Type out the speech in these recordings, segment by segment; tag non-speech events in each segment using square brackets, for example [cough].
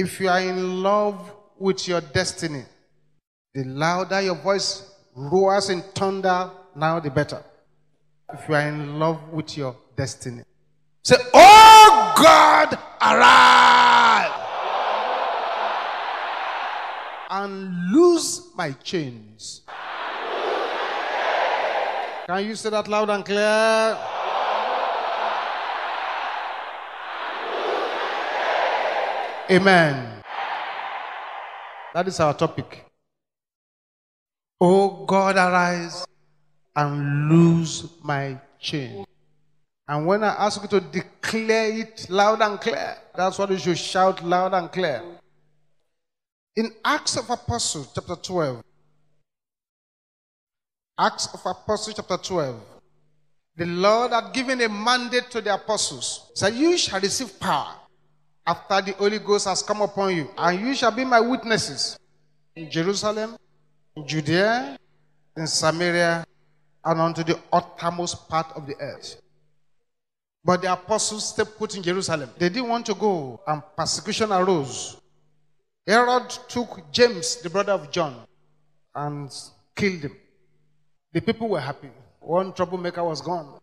If you are in love with your destiny, the louder your voice roars in thunder, now the better. If you are in love with your destiny, say, Oh God, arise and loose my chains. Can you say that loud and clear? Amen. That is our topic. Oh God, arise and loose my chain. And when I ask you to declare it loud and clear, that's what you should shout loud and clear. In Acts of Apostles, chapter 12, Acts of Apostles, chapter 12, the Lord had given a mandate to the apostles. Said, You shall receive power after the Holy Ghost has come upon you, and you shall be my witnesses in Jerusalem, in Judea, in Samaria, and unto the uttermost part of the earth. But the apostles stayed put in Jerusalem. They didn't want to go, and persecution arose. Herod took James, the brother of John, and killed him. The people were happy. One troublemaker was gone.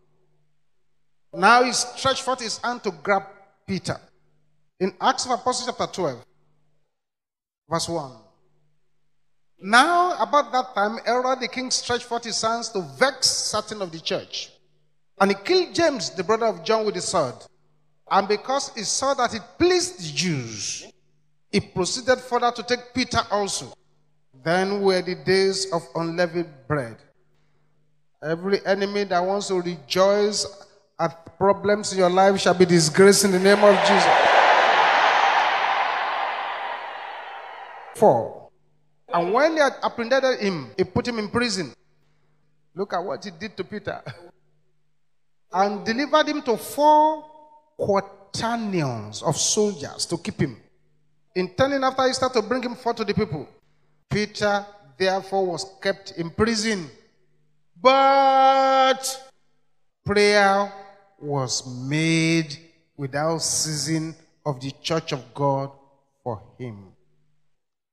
Now he stretched forth his hand to grab Peter. In Acts of Apostles, chapter 12, verse 1. Now, about that time, Herod the king stretched forth his hands to vex certain of the church. And he killed James, the brother of John, with the sword. And because he saw that it pleased the Jews, he proceeded further to take Peter also. Then were the days of unleavened bread. Every enemy that wants to rejoice at problems in your life shall be disgraced in the name of Jesus. Four. And when they had apprehended him, he put him in prison. Look at what he did to Peter. [laughs] And delivered him to four quaternions of soldiers to keep him. Intending after Easter to bring him forth to the people. Peter therefore was kept in prison. But prayer was made without ceasing of the church of God for him.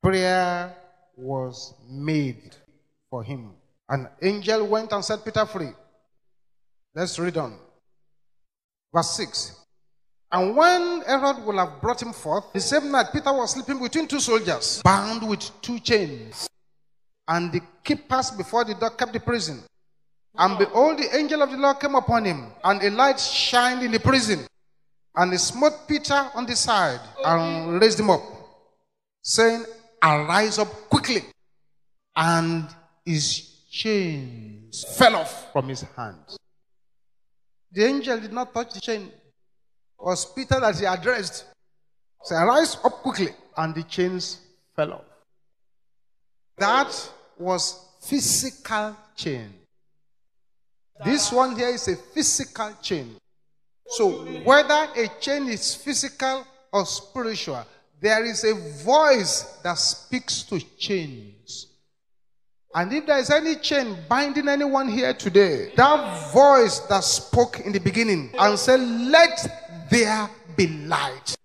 Prayer was made for him. An angel went and set Peter free. Let's read on. Verse 6. And when Herod would have brought him forth, the same night Peter was sleeping between two soldiers, bound with two chains. And the keepers before the door kept the prison. And behold, the angel of the Lord came upon him, and a light shined in the prison. And he smote Peter on the side and raised him up, saying, Arise up quickly. And his chains fell off from his hands. The angel did not touch the chain. It was Peter that he addressed. Say, Arise up quickly. And the chains fell off. That was physical chain. This one here is a physical chain. So, whether a chain is physical or spiritual, there is a voice that speaks to chains. And if there is any chain binding anyone here today, that voice that spoke in the beginning and said, Let there be light,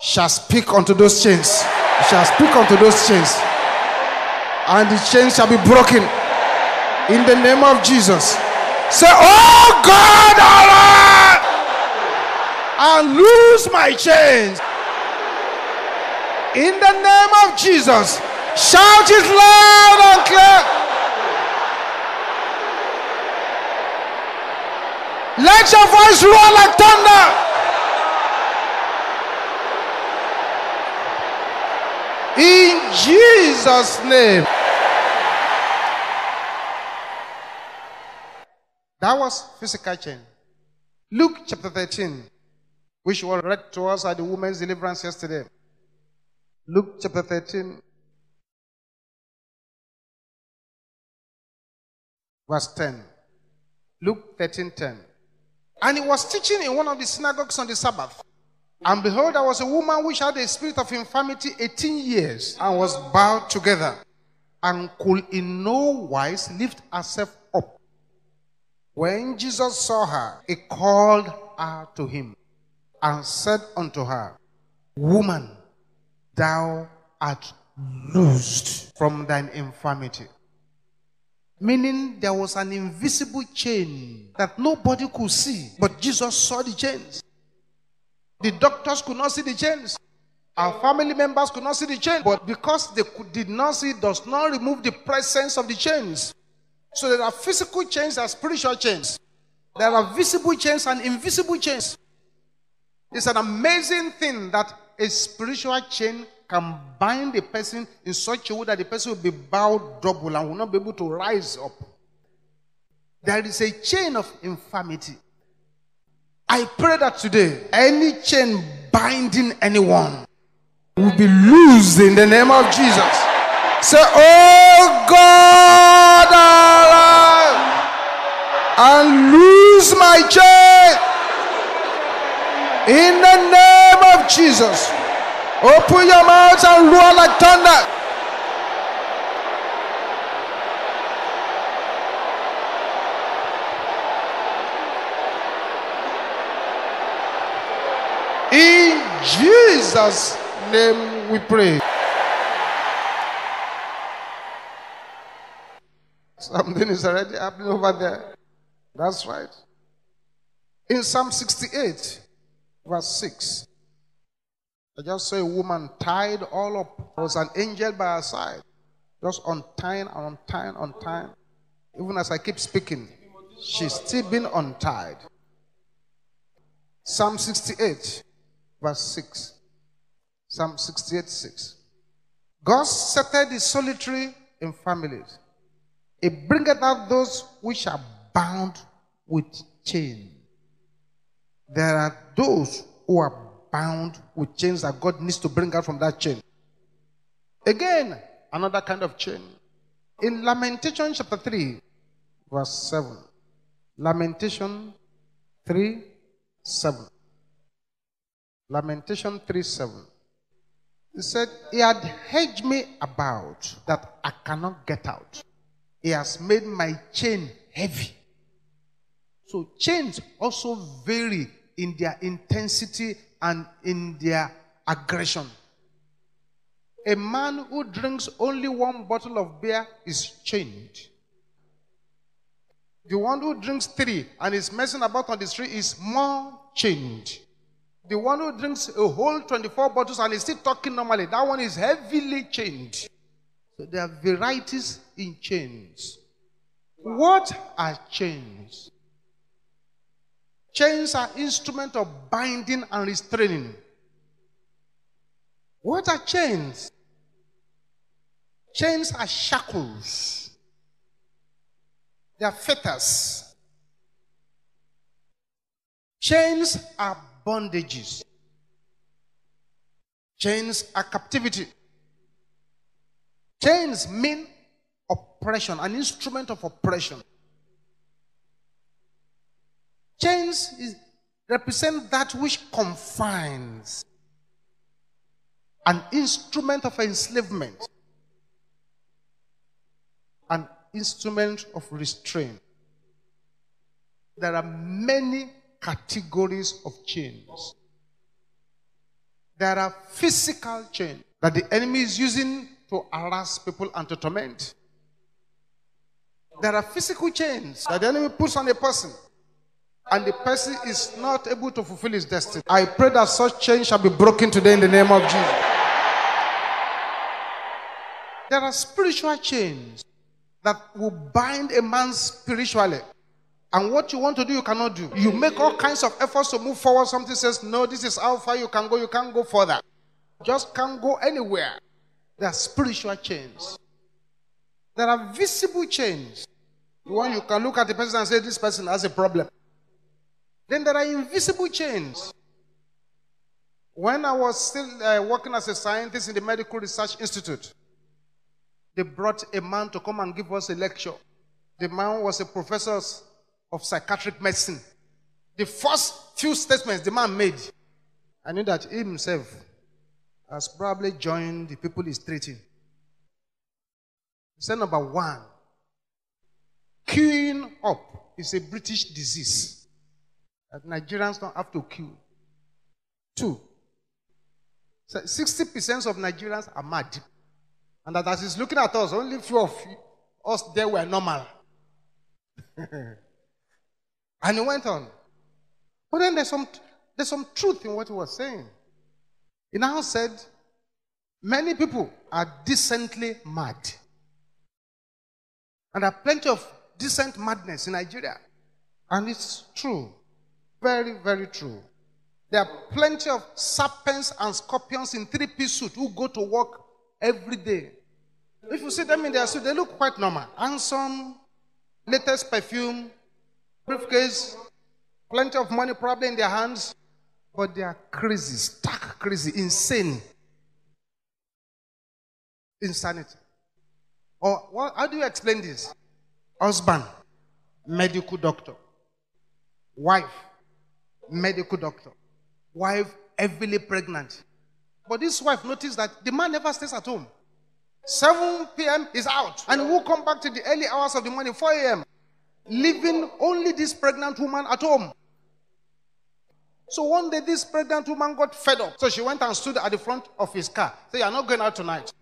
shall speak unto those chains. Shall speak unto those chains. And the chains shall be broken in the name of Jesus. Say, Oh God, arise and loose my chains. In the name of Jesus, shout it loud and clear. Let your voice roar like thunder. In Jesus' name. That was physical change. Luke chapter 13, which was read to us at the woman's deliverance yesterday. Luke chapter 13, verse 10. Luke 13 10. And he was teaching in one of the synagogues on the Sabbath. And behold, there was a woman which had a spirit of infirmity 18 years and was bowed together and could in no wise lift herself up. When Jesus saw her, he called her to him and said unto her, Woman, thou art loosed from thine infirmity. Meaning there was an invisible chain that nobody could see, but Jesus saw the chains. The doctors could not see the chains. Our family members could not see the chains, but because they could, did not see, does not remove the presence of the chains. So there are physical chains and spiritual chains. There are visible chains and invisible chains. It's an amazing thing that a spiritual chain can bind a person in such a way that the person will be bowed double and will not be able to rise up. There is a chain of infirmity. I pray that today, any chain binding anyone will be loosed in the name of Jesus. Say, Oh God, arise and loose my chain in the name of Jesus. Open your mouth and roar like thunder. In Jesus' name we pray. Something is already happening over there. That's right. In Psalm 68, verse 6, I just saw a woman tied all up. There was an angel by her side, just untying and untying, untying. Even as I keep speaking, she's still been untied. Psalm 68, verse 6. Psalm 68, 6. God settled the solitary in families. He bringeth out those which are bound with chain. There are those who are bound with chains that God needs to bring out from that chain. Again, another kind of chain. In Lamentation chapter 3, verse 7. Lamentation 3, 7. Lamentation 3, 7. He said, He had hedged me about that I cannot get out. He has made my chain heavy. So chains also vary in their intensity and in their aggression. A man who drinks only one bottle of beer is chained. The one who drinks three and is messing about on the street is more chained. The one who drinks a whole 24 bottles and is still talking normally, that one is heavily chained. So there are varieties in chains. What are chains? Chains are instruments of binding and restraining. What are chains? Chains are shackles. They are fetters. Chains are bondages. Chains are captivity. Chains mean oppression, an instrument of oppression. Chains is, represent that which confines, an instrument of enslavement, an instrument of restraint. There are many categories of chains. There are physical chains that the enemy is using to harass people and to torment. There are physical chains that the enemy puts on a person, and the person is not able to fulfill his destiny. I pray that such chains shall be broken today in the name of Jesus. There are spiritual chains that will bind a man spiritually. And what you want to do, you cannot do. You make all kinds of efforts to move forward. Something says, No, this is how far you can go. You can't go further. Just can't go anywhere. There are spiritual chains. There are visible chains. The one you can look at the person and say, This person has a problem. Then there are invisible chains. When I was still uh, working as a scientist in the Medical Research Institute, they brought a man to come and give us a lecture. The man was a professor of psychiatric medicine. The first few statements the man made, I knew that he himself has probably joined the people he's treating. He said, number one, queuing up is a British disease that Nigerians don't have to queue. Two, So 60% of Nigerians are mad. And that as he's looking at us, only few of us there were normal. [laughs] and he went on. But then there's some, there's some truth in what he was saying. He now said, Many people are decently mad. And there are plenty of decent madness in Nigeria. And it's true. Very, very true. There are plenty of serpents and scorpions in three piece suit who go to work every day. If you see them in their suit, they look quite normal. Handsome, latest perfume, briefcase, plenty of money probably in their hands, but they are crazy, stark crazy, insane. Insanity. Or well, how do you explain this? Husband, medical doctor. Wife, medical doctor. Wife, heavily pregnant. But this wife noticed that the man never stays at home. 7 p.m. is out. And will come back to the early hours of the morning, 4 a.m., leaving only this pregnant woman at home. So one day, this pregnant woman got fed up. So she went and stood at the front of his car. Say, You're not going out tonight.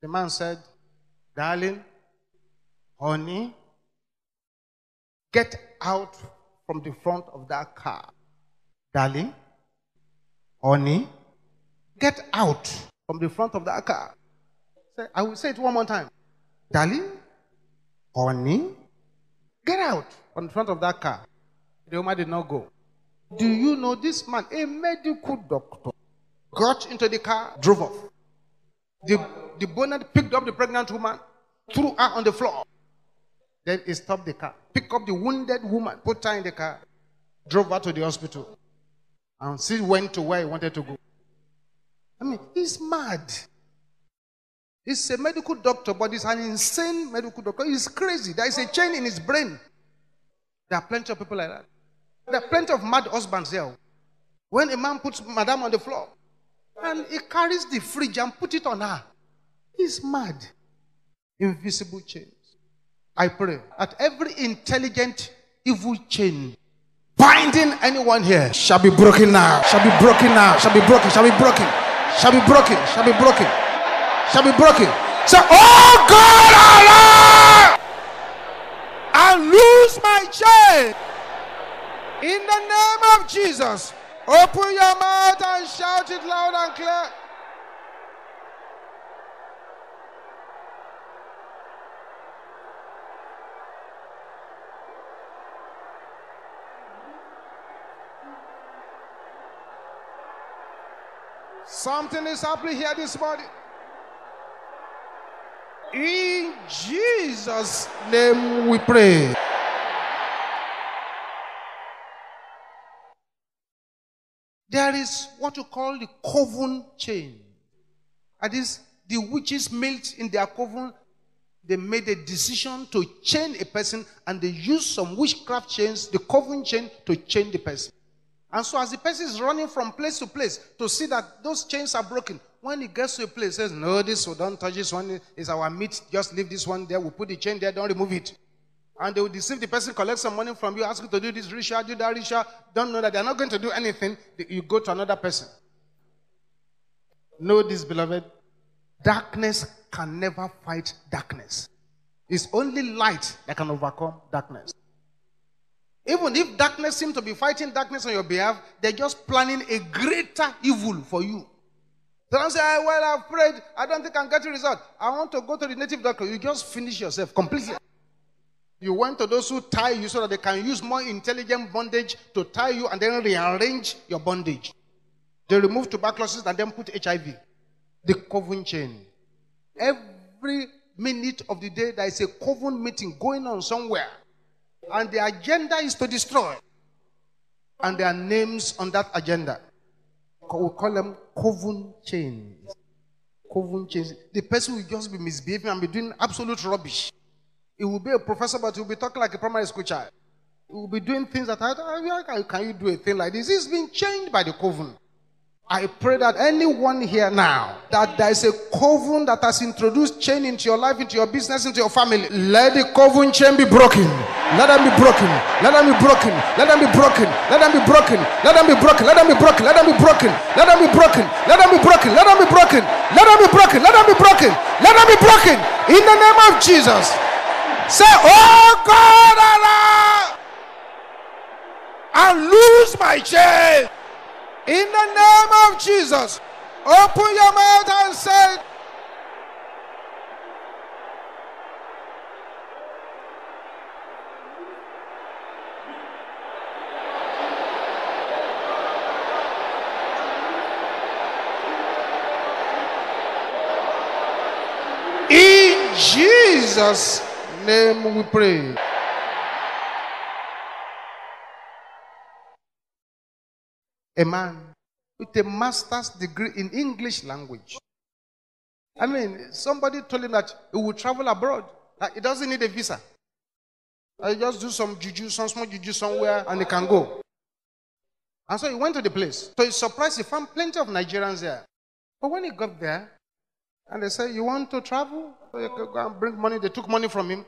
The man said, Darling, honey, get out from the front of that car. Darling, honey, get out from the front of that car. I will say it one more time. Darling, honey, get out from the front of that car. The woman did not go. Do you know this man, a medical doctor, got into the car, drove off. The, the bonnet picked up the pregnant woman, threw her on the floor. Then he stopped the car, picked up the wounded woman, put her in the car, drove her to the hospital, and still went to where he wanted to go. I mean, he's mad. He's a medical doctor, but he's an insane medical doctor. He's crazy. There is a chain in his brain. There are plenty of people like that. There are plenty of mad husbands here. When a man puts madam on the floor and he carries the fridge and put it on her, he's mad. Invisible chains. I pray at every intelligent evil chain binding anyone here shall be broken now, shall be broken now, shall be broken, shall be broken, shall be broken, shall be broken, shall be broken. Say, Oh God, Allah, and lose my chain. In the name of Jesus, open your mouth and shout it loud and clear. Something is happening here this morning. In Jesus' name we pray. There is what you call the coven chain. That is, the witches met in their coven. They made a decision to chain a person and they used some witchcraft chains, the coven chain, to chain the person. And so, as the person is running from place to place to see that those chains are broken, when he gets to a place, says, No, this one, don't touch this one, It's our meat, just leave this one there, we put the chain there, don't remove it. And they will deceive the person, collect some money from you, ask you to do this ritual, do that ritual, don't know that they're not going to do anything, you go to another person. Know this, beloved. Darkness can never fight darkness. It's only light that can overcome darkness. Even if darkness seems to be fighting darkness on your behalf, they're just planning a greater evil for you. They don't say, ah, well, I've prayed. I don't think I'm getting result. I want to go to the native doctor. You just finish yourself completely. You went to those who tie you so that they can use more intelligent bondage to tie you and then rearrange your bondage. They remove tuberculosis and then put HIV. The coven chain. Every minute of the day, there is a coven meeting going on somewhere. And the agenda is to destroy. And there are names on that agenda. We call them coven chains. Coven chains. The person will just be misbehaving and be doing absolute rubbish. He will be a professor, but he will be talking like a primary school child. He will be doing things that, I, how can you do a thing like this? He's been changed by the coven. I pray that anyone here now, that there is a coven that has introduced chain into your life, into your business, into your family, let the coven chain be broken. Let them be broken. Let them be broken. Let them be broken. Let them be broken. Let them be broken. Let them be broken. Let them be broken. Let them be broken. Let them be broken. Let them be broken. Let them be broken. Let them be broken. Let them be broken. In the name of Jesus. Say, Oh God, Allah, I lose my chain. In the name of Jesus. Open your mouth and say, In Jesus' name we pray. A man with a master's degree in English language. I mean, somebody told him that he will travel abroad. That he doesn't need a visa. I just do some juju, some small juju somewhere, and he can go. And so he went to the place. So he's surprised he found plenty of Nigerians there. But when he got there, and they said, You want to travel? So you can go and bring money. They took money from him.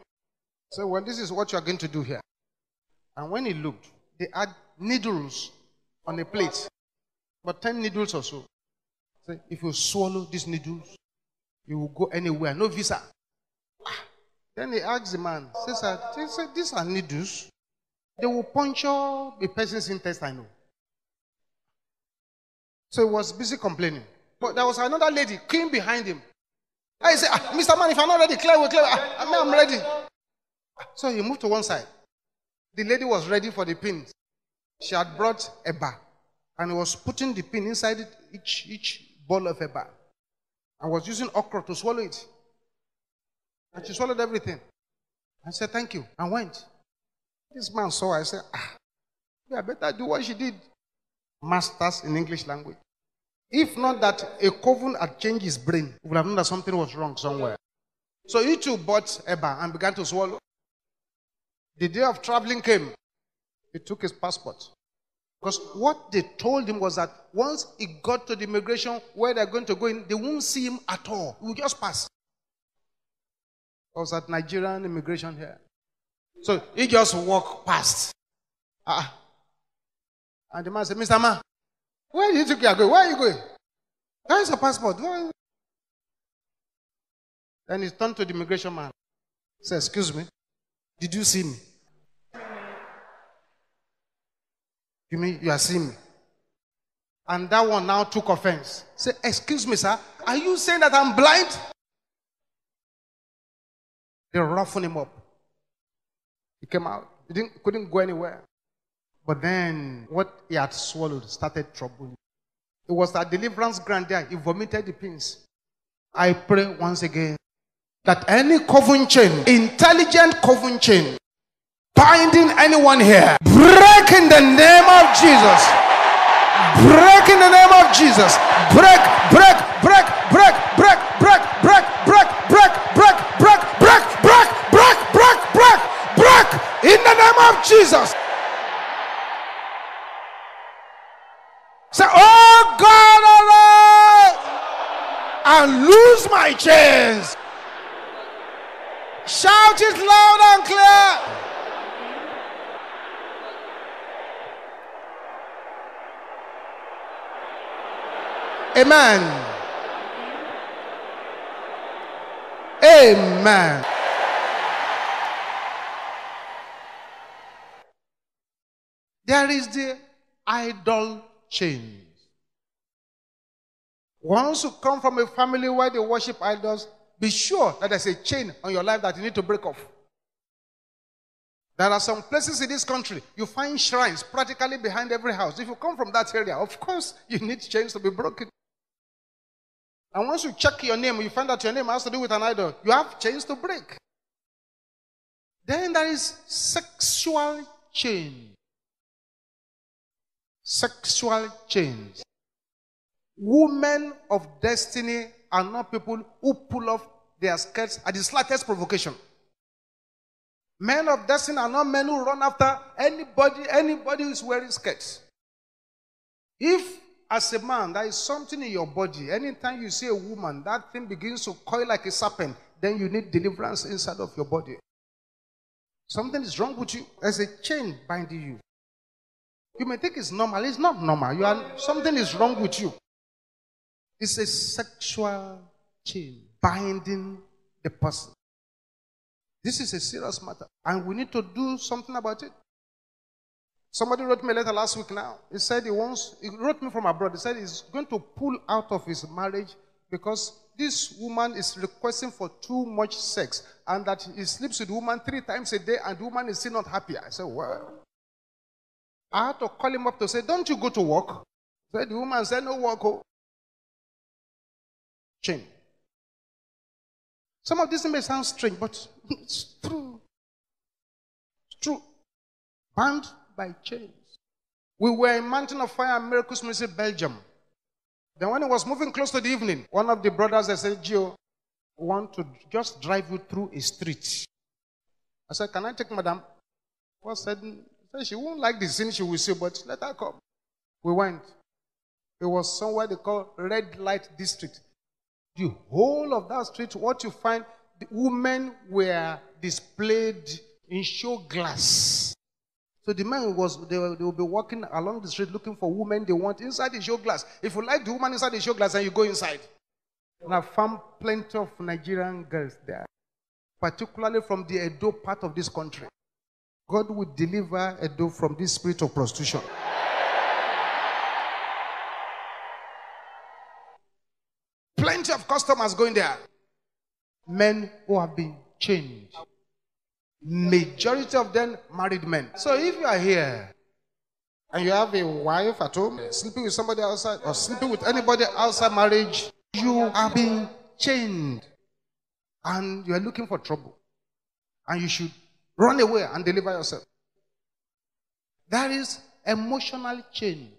So, well, this is what you are going to do here. And when he looked, they had needles on a plate, about 10 needles or so. If you swallow these needles, you will go anywhere, no visa. Ah. Then he asked the man, says, "Sir, he said, These are needles. They will puncture a person's intestine. So he was busy complaining. But there was another lady came behind him. I said, ah, Mr. Man, if I'm not ready, clear way, clear. Ah, I'm ready. So he moved to one side. The lady was ready for the pins. She had brought a bar and was putting the pin inside each, each ball of a bar. And was using okra to swallow it. And she swallowed everything. I said, Thank you. And went. This man saw, I said, Ah, yeah, better do what she did. Masters in English language. If not that a coven had changed his brain, would have known that something was wrong somewhere. So he too bought a bar and began to swallow. The day of traveling came. He took his passport. Because what they told him was that once he got to the immigration where they're going to go in, they won't see him at all. He will just pass. I was at Nigerian immigration here. So he just walked past. Ah. And the man said, Mr. Man, where do you think you are going? Where are you going? Where is your passport? Then he turned to the immigration man. He said, Excuse me. Did you see me? You mean you are seeing me? And that one now took offense. Say, Excuse me, sir. Are you saying that I'm blind? They roughened him up. He came out. He didn't, couldn't go anywhere. But then what he had swallowed started troubling. It was that deliverance grant there. He vomited the pins. I pray once again that any coven chain, intelligent coven chain, binding anyone here, break in the name of Jesus. Break in the name of Jesus. Break, break, break, break, break, break, break, break, break, break, break, break, break, break, break, break, break, in the name of Jesus. Say, Oh God, and lose my chains. Shout it loud and clear. Amen. Amen. There is the idol chains. Once you come from a family where they worship idols, be sure that there's a chain on your life that you need to break off. There are some places in this country you find shrines practically behind every house. If you come from that area, of course, you need chains to be broken. And once you check your name, you find that your name has to do with an idol, you have chains to break. Then there is sexual chain. Sexual chains. Women of destiny are not people who pull off their skirts at the slightest provocation. Men of destiny are not men who run after anybody, anybody who is wearing skirts. If, as a man, there is something in your body, anytime you see a woman, that thing begins to coil like a serpent, then you need deliverance inside of your body. Something is wrong with you. There's a chain binding you. You may think it's normal. It's not normal. You are something is wrong with you. It's a sexual chain binding the person. This is a serious matter, and we need to do something about it. Somebody wrote me a letter last week now. He said he wants, he wrote me from abroad. He said he's going to pull out of his marriage because this woman is requesting for too much sex and that he sleeps with the woman three times a day and the woman is still not happy. I said, well, I had to call him up to say, don't you go to work? So the woman said, no work. Oh. Some of this may sound strange, but [laughs] it's true. It's true. Bound by chains. We were in Mountain of Fire and Miracles Ministry, Belgium. Then when it was moving close to the evening, one of the brothers I said, Gio, want to just drive you through a street. I said, Can I take madam? Said, said she won't like the scene she will see, but let her come. We went. It was somewhere they call Red Light District. The whole of that street, what you find, the women were displayed in show glass. So the man was, they will, they will be walking along the street looking for women they want inside the show glass. If you like the woman inside the show glass, then you go inside. And I found plenty of Nigerian girls there, particularly from the Edo part of this country. God will deliver Edo from this spirit of prostitution. Plenty of customers going there. Men who have been changed. Majority of them married men. So if you are here and you have a wife at home, sleeping with somebody outside, or sleeping with anybody outside marriage, you are being chained. And you are looking for trouble. And you should run away and deliver yourself. That is emotional chain.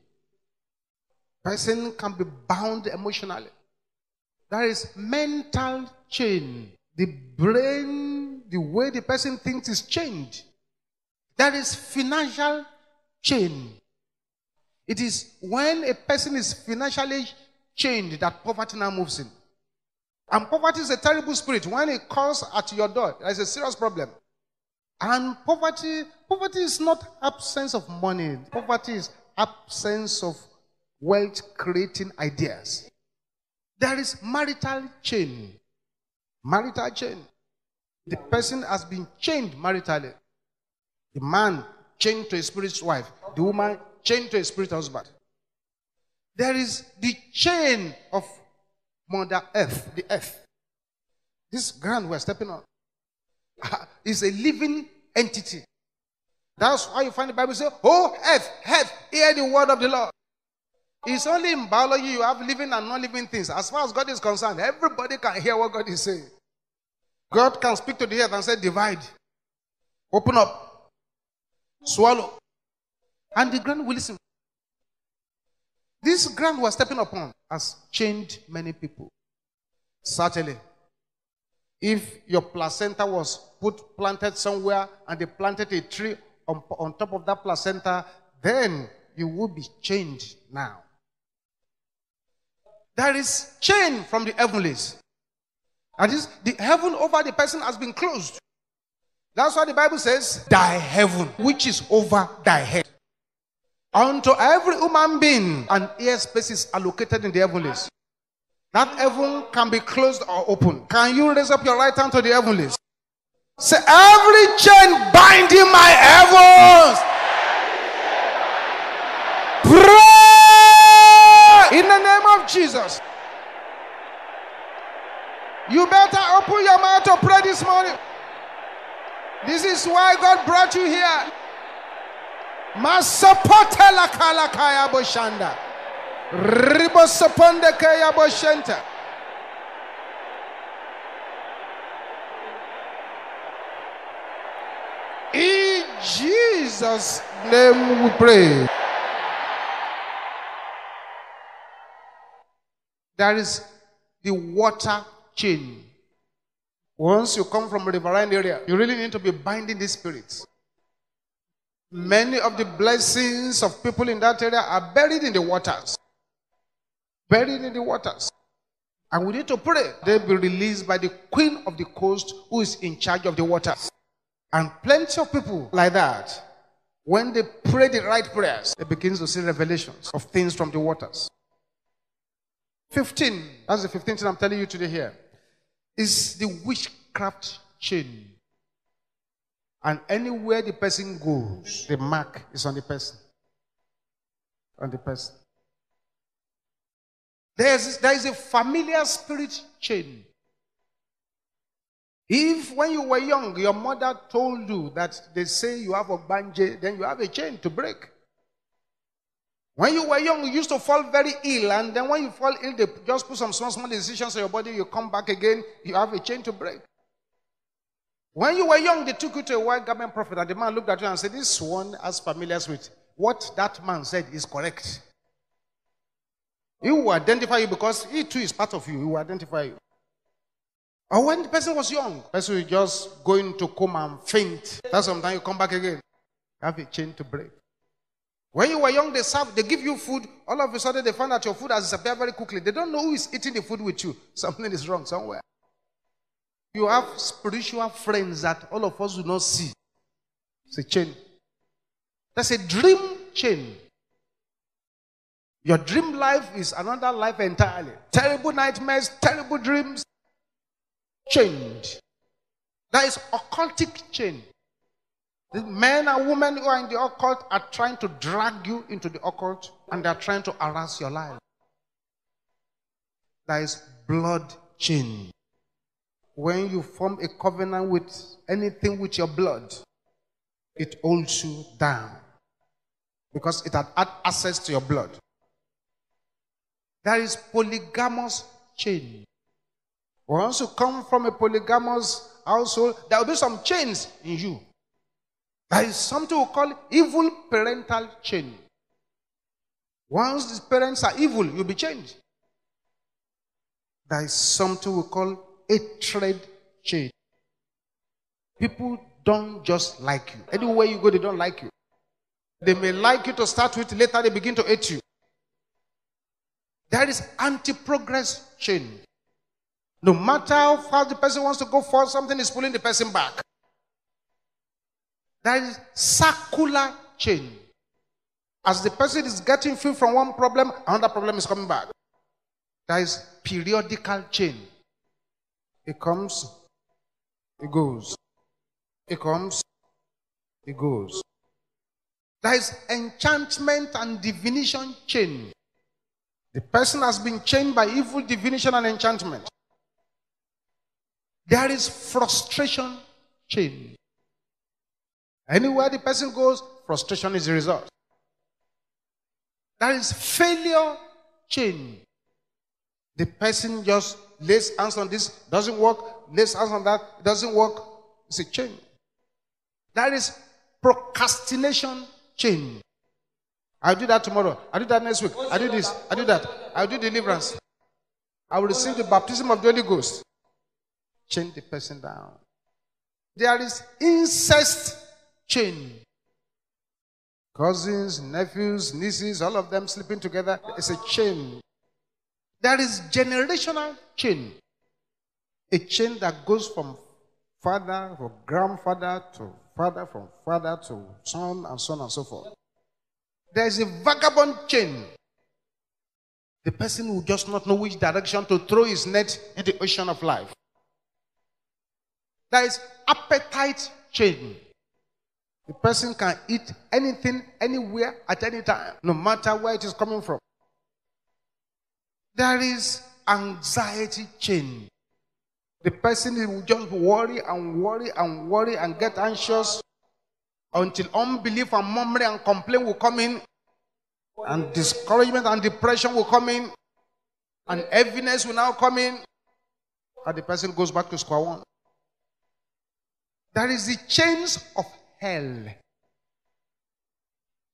Person can be bound emotionally. That is mental chain. The brain the way the person thinks is changed. That is financial chain. It is when a person is financially chained that poverty now moves in. And poverty is a terrible spirit. When it calls at your door, there's a serious problem. And poverty, poverty is not absence of money. Poverty is absence of wealth creating ideas. There is marital chain. Marital chain. The person has been chained maritally. The man chained to a spiritual wife, the woman chained to a spirit husband. There is the chain of Mother Earth, the earth. This ground we're stepping on [laughs] is a living entity. That's why you find the Bible say, Oh, earth, earth, hear the word of the Lord. It's only in biology you have living and non living things. As far as God is concerned, everybody can hear what God is saying. God can speak to the earth and say, divide, open up, swallow. And the ground will listen. This ground we're stepping upon has changed many people. Certainly. If your placenta was put planted somewhere and they planted a tree on, on top of that placenta, then you would be changed now. There is change from the heavenlies. That is, the heaven over the person has been closed. That's why the Bible says, Thy heaven, which is over thy head. Unto every human being, an ear space is allocated in the heavenlies. That heaven can be closed or open. Can you raise up your right hand to the heavenlies? Say, every chain binding my heavens. Pray in the name of Jesus. You better open your mouth to pray this morning. This is why God brought you here. Masapotela kalakaya boshanda. Ribosaponde kaya boshenta. In Jesus' name we pray. There is the water Once you come from a riverine area, you really need to be binding these spirits. Many of the blessings of people in that area are buried in the waters. Buried in the waters. And we need to pray. They'll be released by the queen of the coast who is in charge of the waters. And plenty of people like that, when they pray the right prayers, they begin to see revelations of things from the waters. 15, that's the 15th thing I'm telling you today here, is the witchcraft chain. And anywhere the person goes, the mark is on the person. On the person. There's, there is a familiar spirit chain. If when you were young, your mother told you that they say you have a banje, then you have a chain to break. When you were young, you used to fall very ill, and then when you fall ill, they just put some small, small decisions on your body, you come back again, you have a chain to break. When you were young, they took you to a white garment prophet, and the man looked at you and said, This one has familiar with What that man said is correct. He will identify you because he too is part of you. He will identify you. Or when the person was young, the person was just going to come and faint. That's sometimes you come back again. You have a chain to break. When you were young, they serve, they give you food. All of a sudden, they find out your food has disappeared very quickly. They don't know who is eating the food with you. [laughs] Something is wrong somewhere. You have spiritual friends that all of us do not see. It's a chain. That's a dream chain. Your dream life is another life entirely. Terrible nightmares, terrible dreams, change. That is occultic chain. The men and women who are in the occult are trying to drag you into the occult and they are trying to harass your life. There is blood chain. When you form a covenant with anything with your blood, it holds you down because it had had access to your blood. There is polygamous chain. Once you come from a polygamous household, there will be some chains in you. There is something we call evil parental chain. Once the parents are evil, you'll be changed. There is something we call a trade chain. People don't just like you. Anywhere you go, they don't like you. They may like you to start with, later they begin to hate you. There is anti-progress chain. No matter how far the person wants to go for, something is pulling the person back. There is circular chain. As the person is getting free from one problem, another problem is coming back. There is periodical chain. It comes, it goes. It comes, it goes. There is enchantment and divination chain. The person has been chained by evil divination and enchantment. There is frustration chain. Anywhere the person goes, frustration is the result. There is failure chain. The person just lays hands on this, doesn't work, lays hands on that, doesn't work. It's a chain. There is procrastination chain. I'll do that tomorrow. I'll do that next week. I'll do this. I'll do that. I'll do deliverance. I will receive the baptism of the Holy Ghost. Chain the person down. There is incest chain. Cousins, nephews, nieces, all of them sleeping together. It's a chain. There is generational chain. A chain that goes from father or grandfather to father, from father to son, and so on and so forth. There is a vagabond chain. The person will just not know which direction to throw his net in the ocean of life. There is appetite chain. The person can eat anything, anywhere, at any time, no matter where it is coming from. There is anxiety chain. The person will just worry and worry and worry and get anxious until unbelief and murmuring and complaint will come in, and discouragement and depression will come in, and heaviness will now come in, and the person goes back to square one. There is the chains of hell.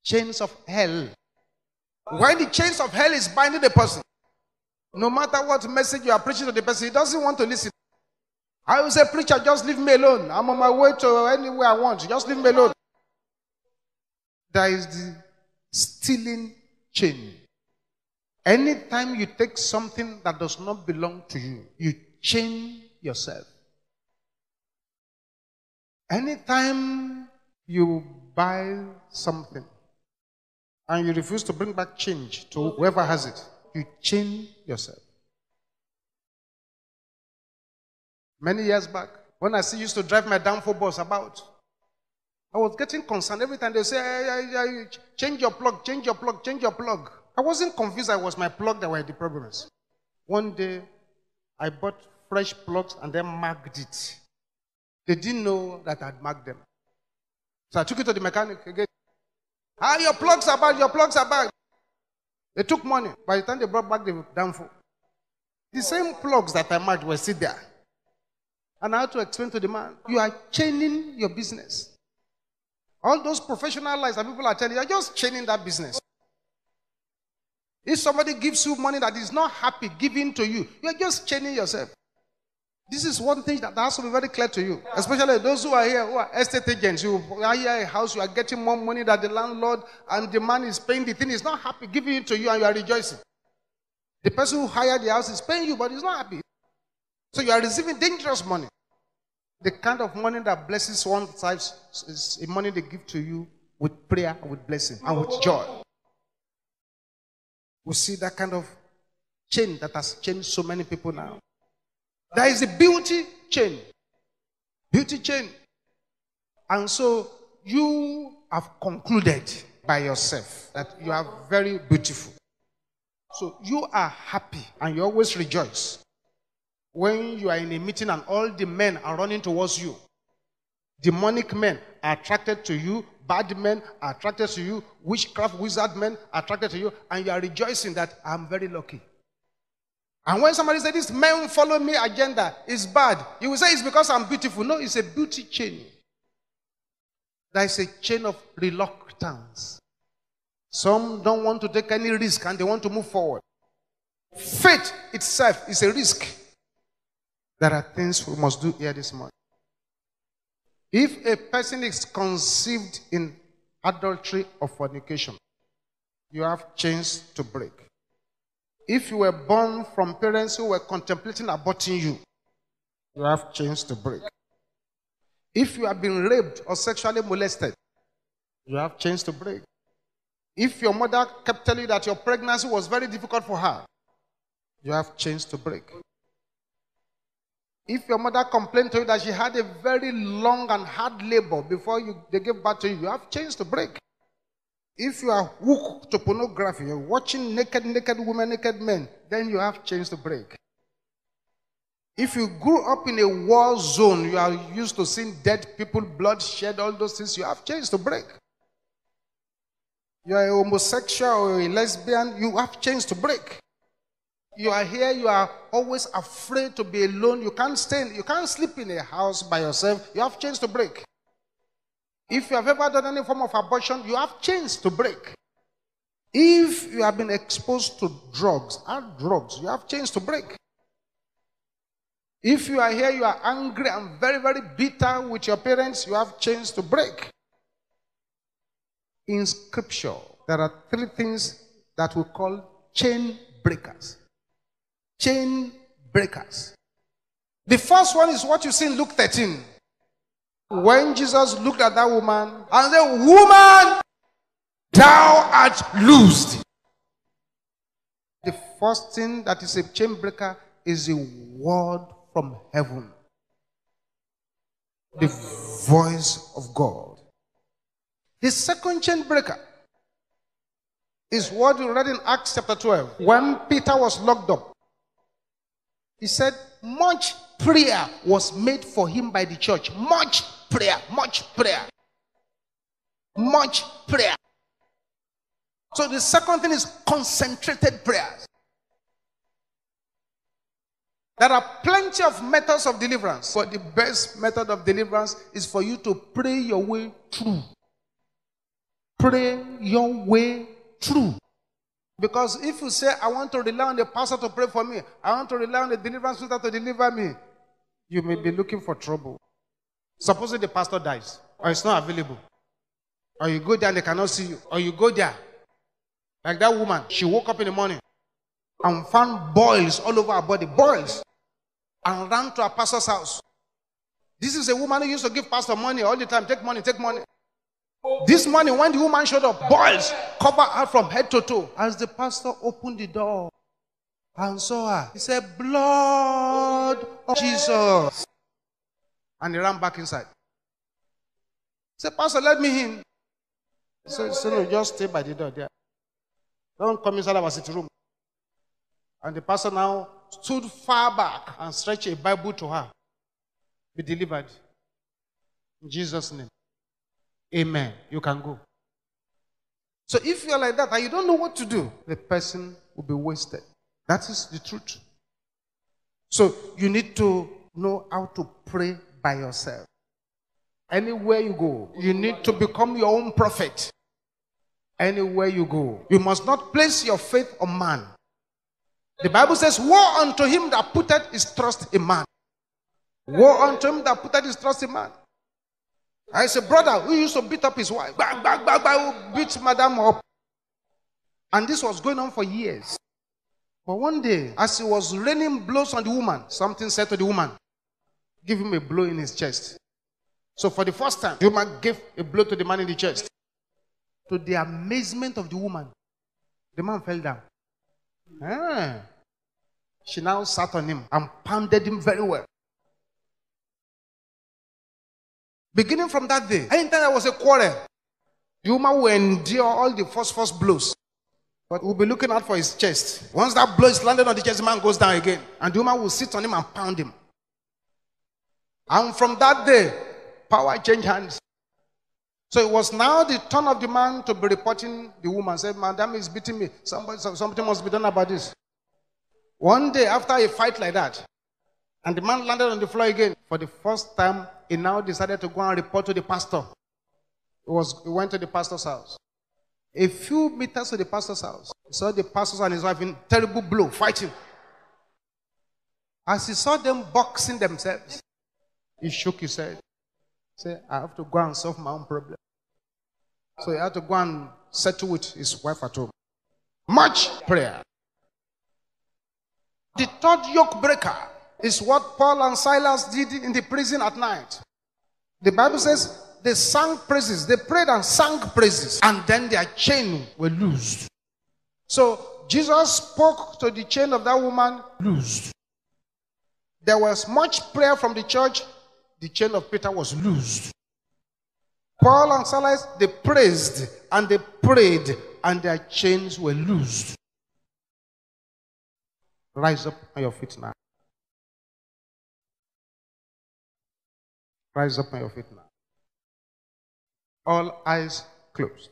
Chains of hell. When the chains of hell is binding the person, no matter what message you are preaching to the person, he doesn't want to listen. I will say, Preacher, just leave me alone. I'm on my way to anywhere I want. Just leave me alone. There is the stealing chain. Anytime you take something that does not belong to you, you chain yourself. Anytime you buy something and you refuse to bring back change to whoever has it, you chain yourself. Many years back, when I used to drive my Danfo bus about, I was getting concerned every time they say, hey, hey, hey, change your plug, change your plug, change your plug. I wasn't confused. I was my plug that were the problems. One day, I bought fresh plugs and then marked it. They didn't know that I'd marked them. So I took it to the mechanic again. Ah, your plugs are bad, your plugs are bad. They took money. By the time they brought back the Danfo, the same plugs that I marked were still there. And I had to explain to the man, you are chaining your business. All those professional lies that people are telling you, you're just chaining that business. If somebody gives you money that is not happy giving to you, you're just chaining yourself. This is one thing that has to be very clear to you, especially those who are here who are estate agents. You are here a house, you are getting more money than the landlord, and the man is paying the thing. He's not happy giving it to you, and you are rejoicing. The person who hired the house is paying you, but he's not happy. So you are receiving dangerous money. The kind of money that blesses one side is a money they give to you with prayer, with blessing, and with joy. We see that kind of chain that has changed so many people now. There is a beauty chain. Beauty chain. And so you have concluded by yourself that you are very beautiful. So you are happy and you always rejoice when you are in a meeting and all the men are running towards you. Demonic men are attracted to you, bad men are attracted to you, witchcraft wizard men are attracted to you, and you are rejoicing that I'm very lucky. And when somebody says this men follow me agenda is bad, you will say it's because I'm beautiful. No, it's a beauty chain. There is a chain of reluctance. Some don't want to take any risk and they want to move forward. Faith itself is a risk. There are things we must do here this morning. If a person is conceived in adultery or fornication, you have chains to break. If you were born from parents who were contemplating aborting you, you have chains to break. If you have been raped or sexually molested, you have chains to break. If your mother kept telling you that your pregnancy was very difficult for her, you have chains to break. If your mother complained to you that she had a very long and hard labor before you, they gave birth to you, you have chains to break. If you are hooked to pornography, you're watching naked, naked women, naked men, then you have chains to break. If you grew up in a war zone, you are used to seeing dead people, blood shed, all those things, you have chains to break. You are a homosexual or a lesbian, you have chains to break you are here, you are always afraid to be alone. You can't stay, you can't sleep in a house by yourself. You have chains to break. If you have ever done any form of abortion, you have chains to break. If you have been exposed to drugs, hard drugs, you have chains to break. If you are here, you are angry and very, very bitter with your parents, you have chains to break. In scripture, there are three things that we call chain breakers chain breakers. The first one is what you see in Luke 13. When Jesus looked at that woman and said, Woman, thou art loosed. The first thing that is a chain breaker is a word from heaven. The voice of God. The second chain breaker is what we read in Acts chapter 12. When Peter was locked up, he said, much prayer was made for him by the church. Much prayer, much prayer. Much prayer. So the second thing is concentrated prayers. There are plenty of methods of deliverance, but the best method of deliverance is for you to pray your way through. Pray your way through. Because if you say, I want to rely on the pastor to pray for me, I want to rely on the deliverance minister to deliver me, you may be looking for trouble. Supposing the pastor dies, or it's not available, or you go there and they cannot see you, or you go there, like that woman, she woke up in the morning and found boils all over her body, boils, and ran to her pastor's house. This is a woman who used to give pastor money all the time. Take money, take money. This morning, when the woman showed up, boils cover her from head to toe. As the pastor opened the door and saw her, he said, Blood of Jesus. And he ran back inside. He said, Pastor, let me in. He said, so no, just stay by the door there. Don't come inside our sitting room. And the pastor now stood far back and stretched a Bible to her. Be delivered. In Jesus' name. Amen. You can go. So if you're like that and you don't know what to do, the person will be wasted. That is the truth. So you need to know how to pray by yourself. Anywhere you go, you need to become your own prophet. Anywhere you go, you must not place your faith on man. The Bible says, Woe unto him that putteth his trust in man. Woe unto him that putteth his trust in man. I said, brother who used to beat up his wife, bang, bang, bang, bang, beat madam up. And this was going on for years. But one day, as he was raining blows on the woman, something said to the woman, Give him a blow in his chest. So for the first time, the woman gave a blow to the man in the chest. To the amazement of the woman, the man fell down. Ah. She now sat on him and pounded him very well. Beginning from that day, anytime there was a quarrel, the woman will endure all the first first blows. But we'll be looking out for his chest. Once that blow is landed on the chest, the man goes down again. And the woman will sit on him and pound him. And from that day, power changed hands. So it was now the turn of the man to be reporting the woman. Said, Madam is beating me. Somebody, something must be done about this. One day after a fight like that, and the man landed on the floor again. For the first time, he now decided to go and report to the pastor. He, was, he went to the pastor's house. A few meters to the pastor's house, he saw the pastor and his wife in terrible blow, fighting. As he saw them boxing themselves, he shook his head. He said, I have to go and solve my own problem. So he had to go and settle with his wife at home. Much prayer. The third yoke breaker is what Paul and Silas did in the prison at night. The Bible says they sang praises, they prayed and sang praises, and then their chain were loosed. So Jesus spoke to the chain of that woman, loosed. There was much prayer from the church, the chain of Peter was loosed. Paul and Silas, they praised and they prayed, and their chains were loosed. Rise up on your feet now. Rise up on your feet now. All eyes closed.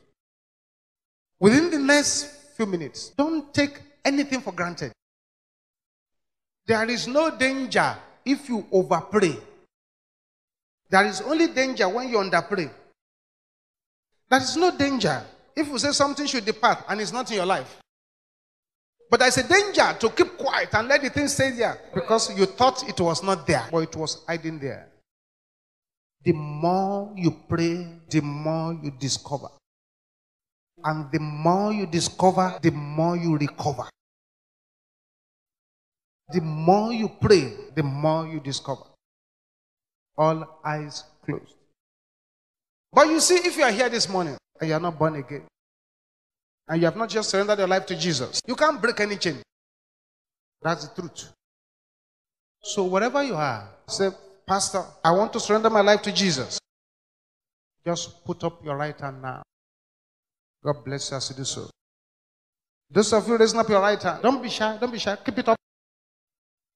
Within the next few minutes, don't take anything for granted. There is no danger if you overpray. There is only danger when you underpray. There is no danger if you say something should depart and it's not in your life. But there's a danger to keep quiet and let the thing stay there because you thought it was not there, but it was hiding there. The more you pray, the more you discover. And the more you discover, the more you recover. The more you pray, the more you discover. All eyes closed. But you see, if you are here this morning and you are not born again, and you have not just surrendered your life to Jesus, you can't break any chain. That's the truth. So, wherever you are, say, Pastor, I want to surrender my life to Jesus. Just put up your right hand now. God bless you as you do so. Those of you raising up your right hand, don't be shy, don't be shy, keep it up.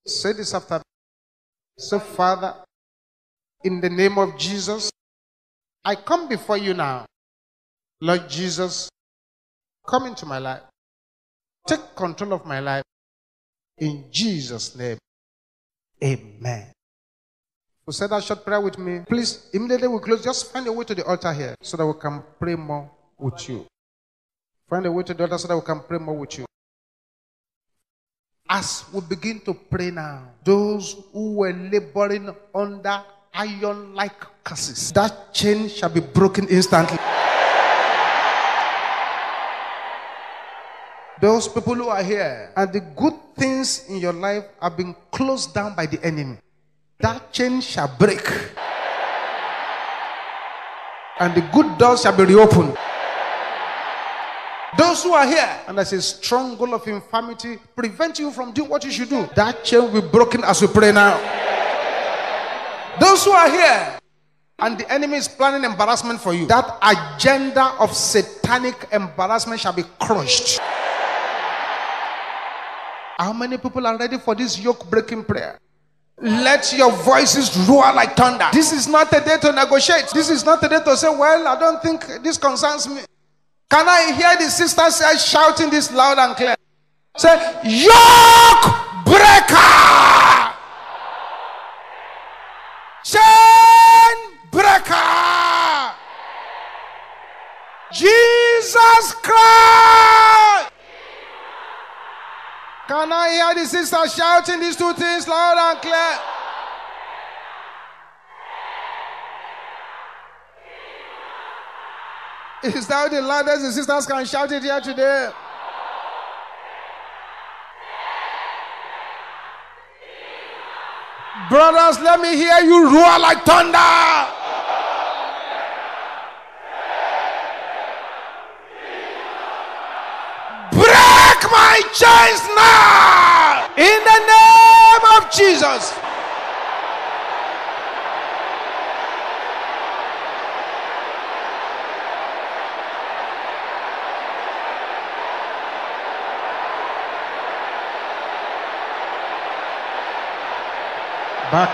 Say this after me. Say, Father, in the name of Jesus, I come before you now. Lord Jesus, come into my life. Take control of my life. In Jesus' name, amen. Who said that short prayer with me? Please, immediately we close, just find a way to the altar here so that we can pray more with you. Find a way to the altar so that we can pray more with you. As we begin to pray now, those who were laboring under iron like curses, that chain shall be broken instantly. Those people who are here and the good things in your life have been closed down by the enemy that chain shall break. and the good doors shall be reopened. Those who are here and there's a strong goal of infirmity prevent you from doing what you should do. That chain will be broken as we pray now. Those who are here and the enemy is planning embarrassment for you, that agenda of satanic embarrassment shall be crushed. How many people are ready for this yoke breaking prayer? Let your voices roar like thunder. This is not a day to negotiate. This is not a day to say, Well, I don't think this concerns me. Can I hear the sisters shouting this loud and clear? Say, Yoke breaker! Chain breaker! Jesus Christ! Can I hear the sisters shouting these two things loud and clear? Is that the loudest the sisters can shout it here today? Brothers, let me hear you roar like thunder. Break my chains now in the name of Jesus.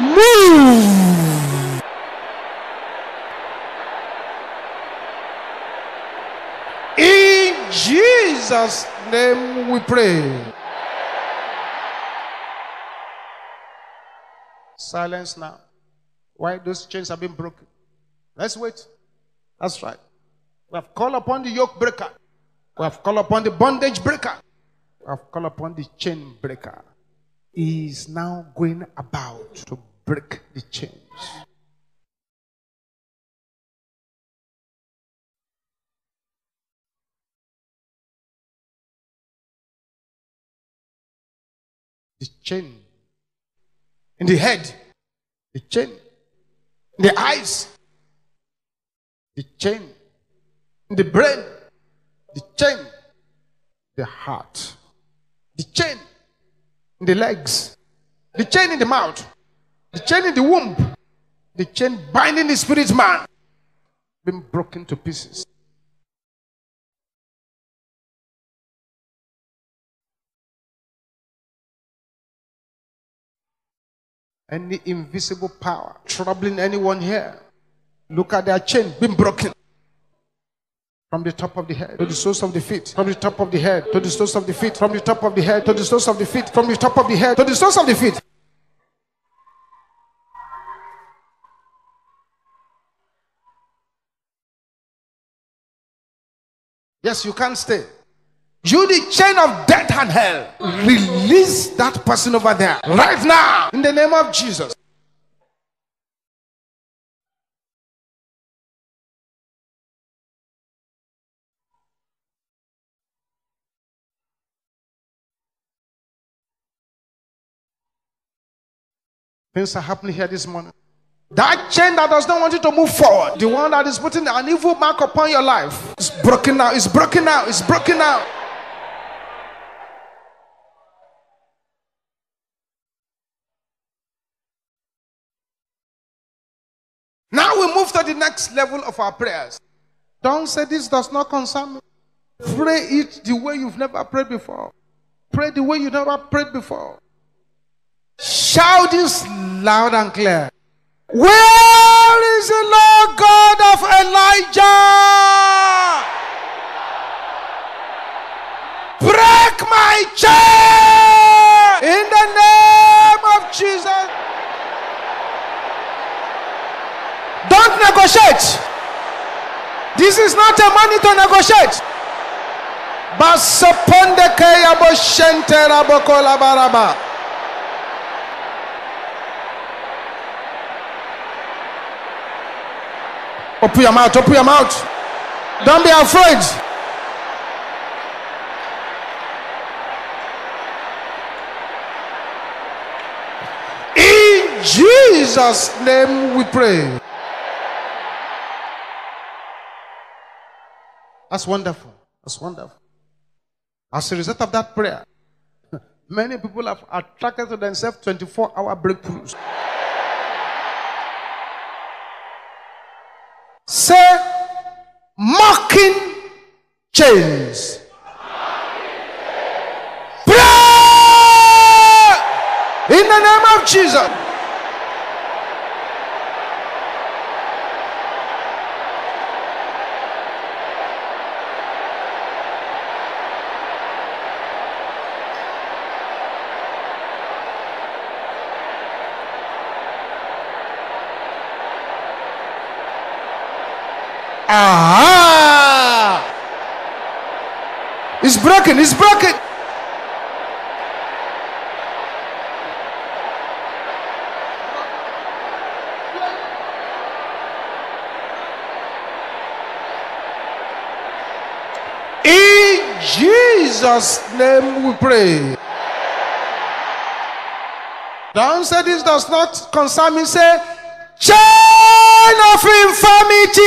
Move. In Jesus' name we pray. Silence now. Why those chains have been broken? Let's wait. That's right. We have called upon the yoke breaker. We have called upon the bondage breaker. We have called upon the chain breaker. He is now going about to break the chains. The chain in the head, the chain in the eyes, the chain in the brain, the chain, the heart, the chain in the legs, the chain in the mouth, the chain in the womb, the chain binding the spirit man, been broken to pieces. Any invisible power troubling anyone here, look at their chain being broken. From the top of the head to the soles of the feet, from the top of the head to the soles of the feet, from the top of the head to the soles of the feet, from the top of the head to the soles of the feet. Yes, you can't stay. You, the chain of death and hell, release that person over there right now in the name of Jesus. Things are happening here this morning. That chain that does not want you to move forward, the one that is putting an evil mark upon your life, is broken now. It's broken now. It's broken now. Now we move to the next level of our prayers. Don't say this does not concern me. Pray it the way you've never prayed before. Pray the way you never prayed before. Shout this loud and clear. Where is the Lord God of Elijah? Break my chain in the name of Jesus. Don't negotiate. This is not a money to negotiate. Basaponde keya boshente rabokola baraba. Open your mouth, open your mouth. Don't be afraid. In Jesus' name we pray. That's wonderful. That's wonderful. As a result of that prayer, [laughs] many people have attracted to themselves 24 hour breakthroughs. Say, mocking chains. Pray in the name of Jesus. Aha! It's broken, it's broken. In Jesus' name we pray. The answer this does not concern me. Say, chain of infirmity.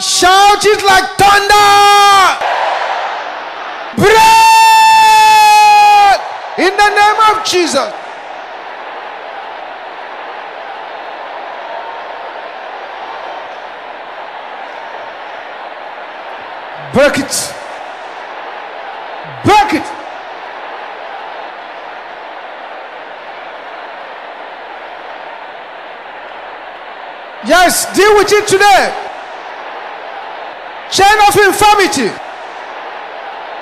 Shout it like thunder. Break in the name of Jesus. Break it. Break it. Yes, deal with it today. Chain of infirmity.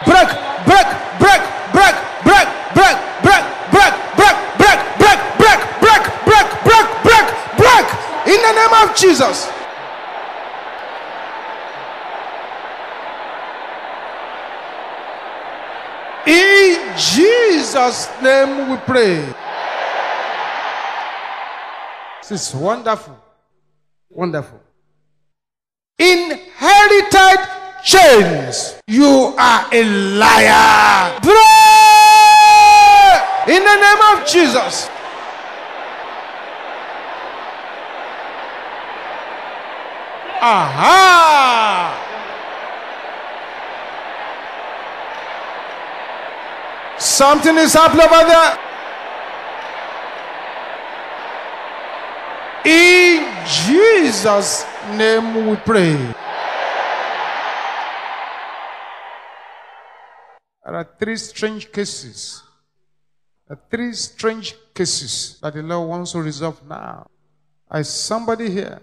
Break, break, break, break, break, break, break, break, break, break, break, break, break, break, break, break, break. In the name of Jesus. In Jesus' name we pray. This is wonderful. Wonderful. Inherited chains. You are a liar. Pray in the name of Jesus. Aha. Something is happening over there. In Jesus' name we pray. There are three strange cases. There are three strange cases that the Lord wants to resolve now. Is somebody here?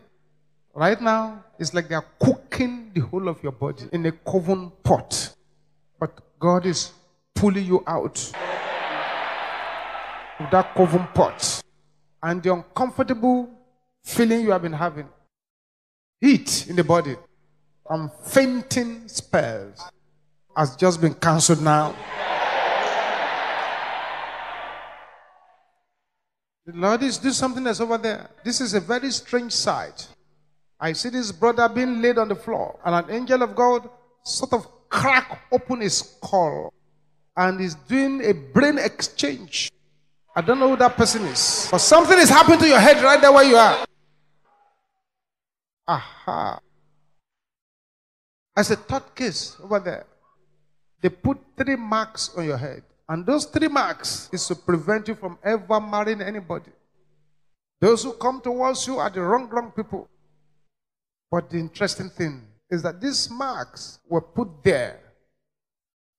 Right now, it's like they are cooking the whole of your body in a coven pot. But God is pulling you out of that coven pot. And the uncomfortable feeling you have been having, heat in the body, and fainting spells has just been cancelled now. The Lord is doing something that's over there. This is a very strange sight. I see this brother being laid on the floor, and an angel of God sort of crack open his skull and is doing a brain exchange. I don't know who that person is, but something is happening to your head right there where you are. Aha. As a third case over there, they put three marks on your head. And those three marks is to prevent you from ever marrying anybody. Those who come towards you are the wrong, wrong people. But the interesting thing is that these marks were put there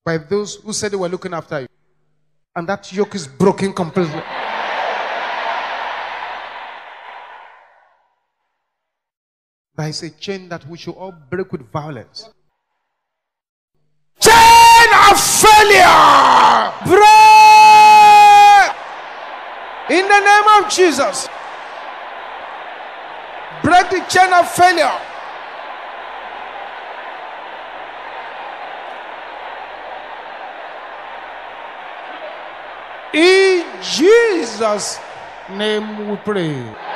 by those who said they were looking after you. And that yoke is broken completely. There is a chain that we should all break with violence. Chain of failure! Break! In the name of Jesus. break the chain of failure. In Jesus' name we pray.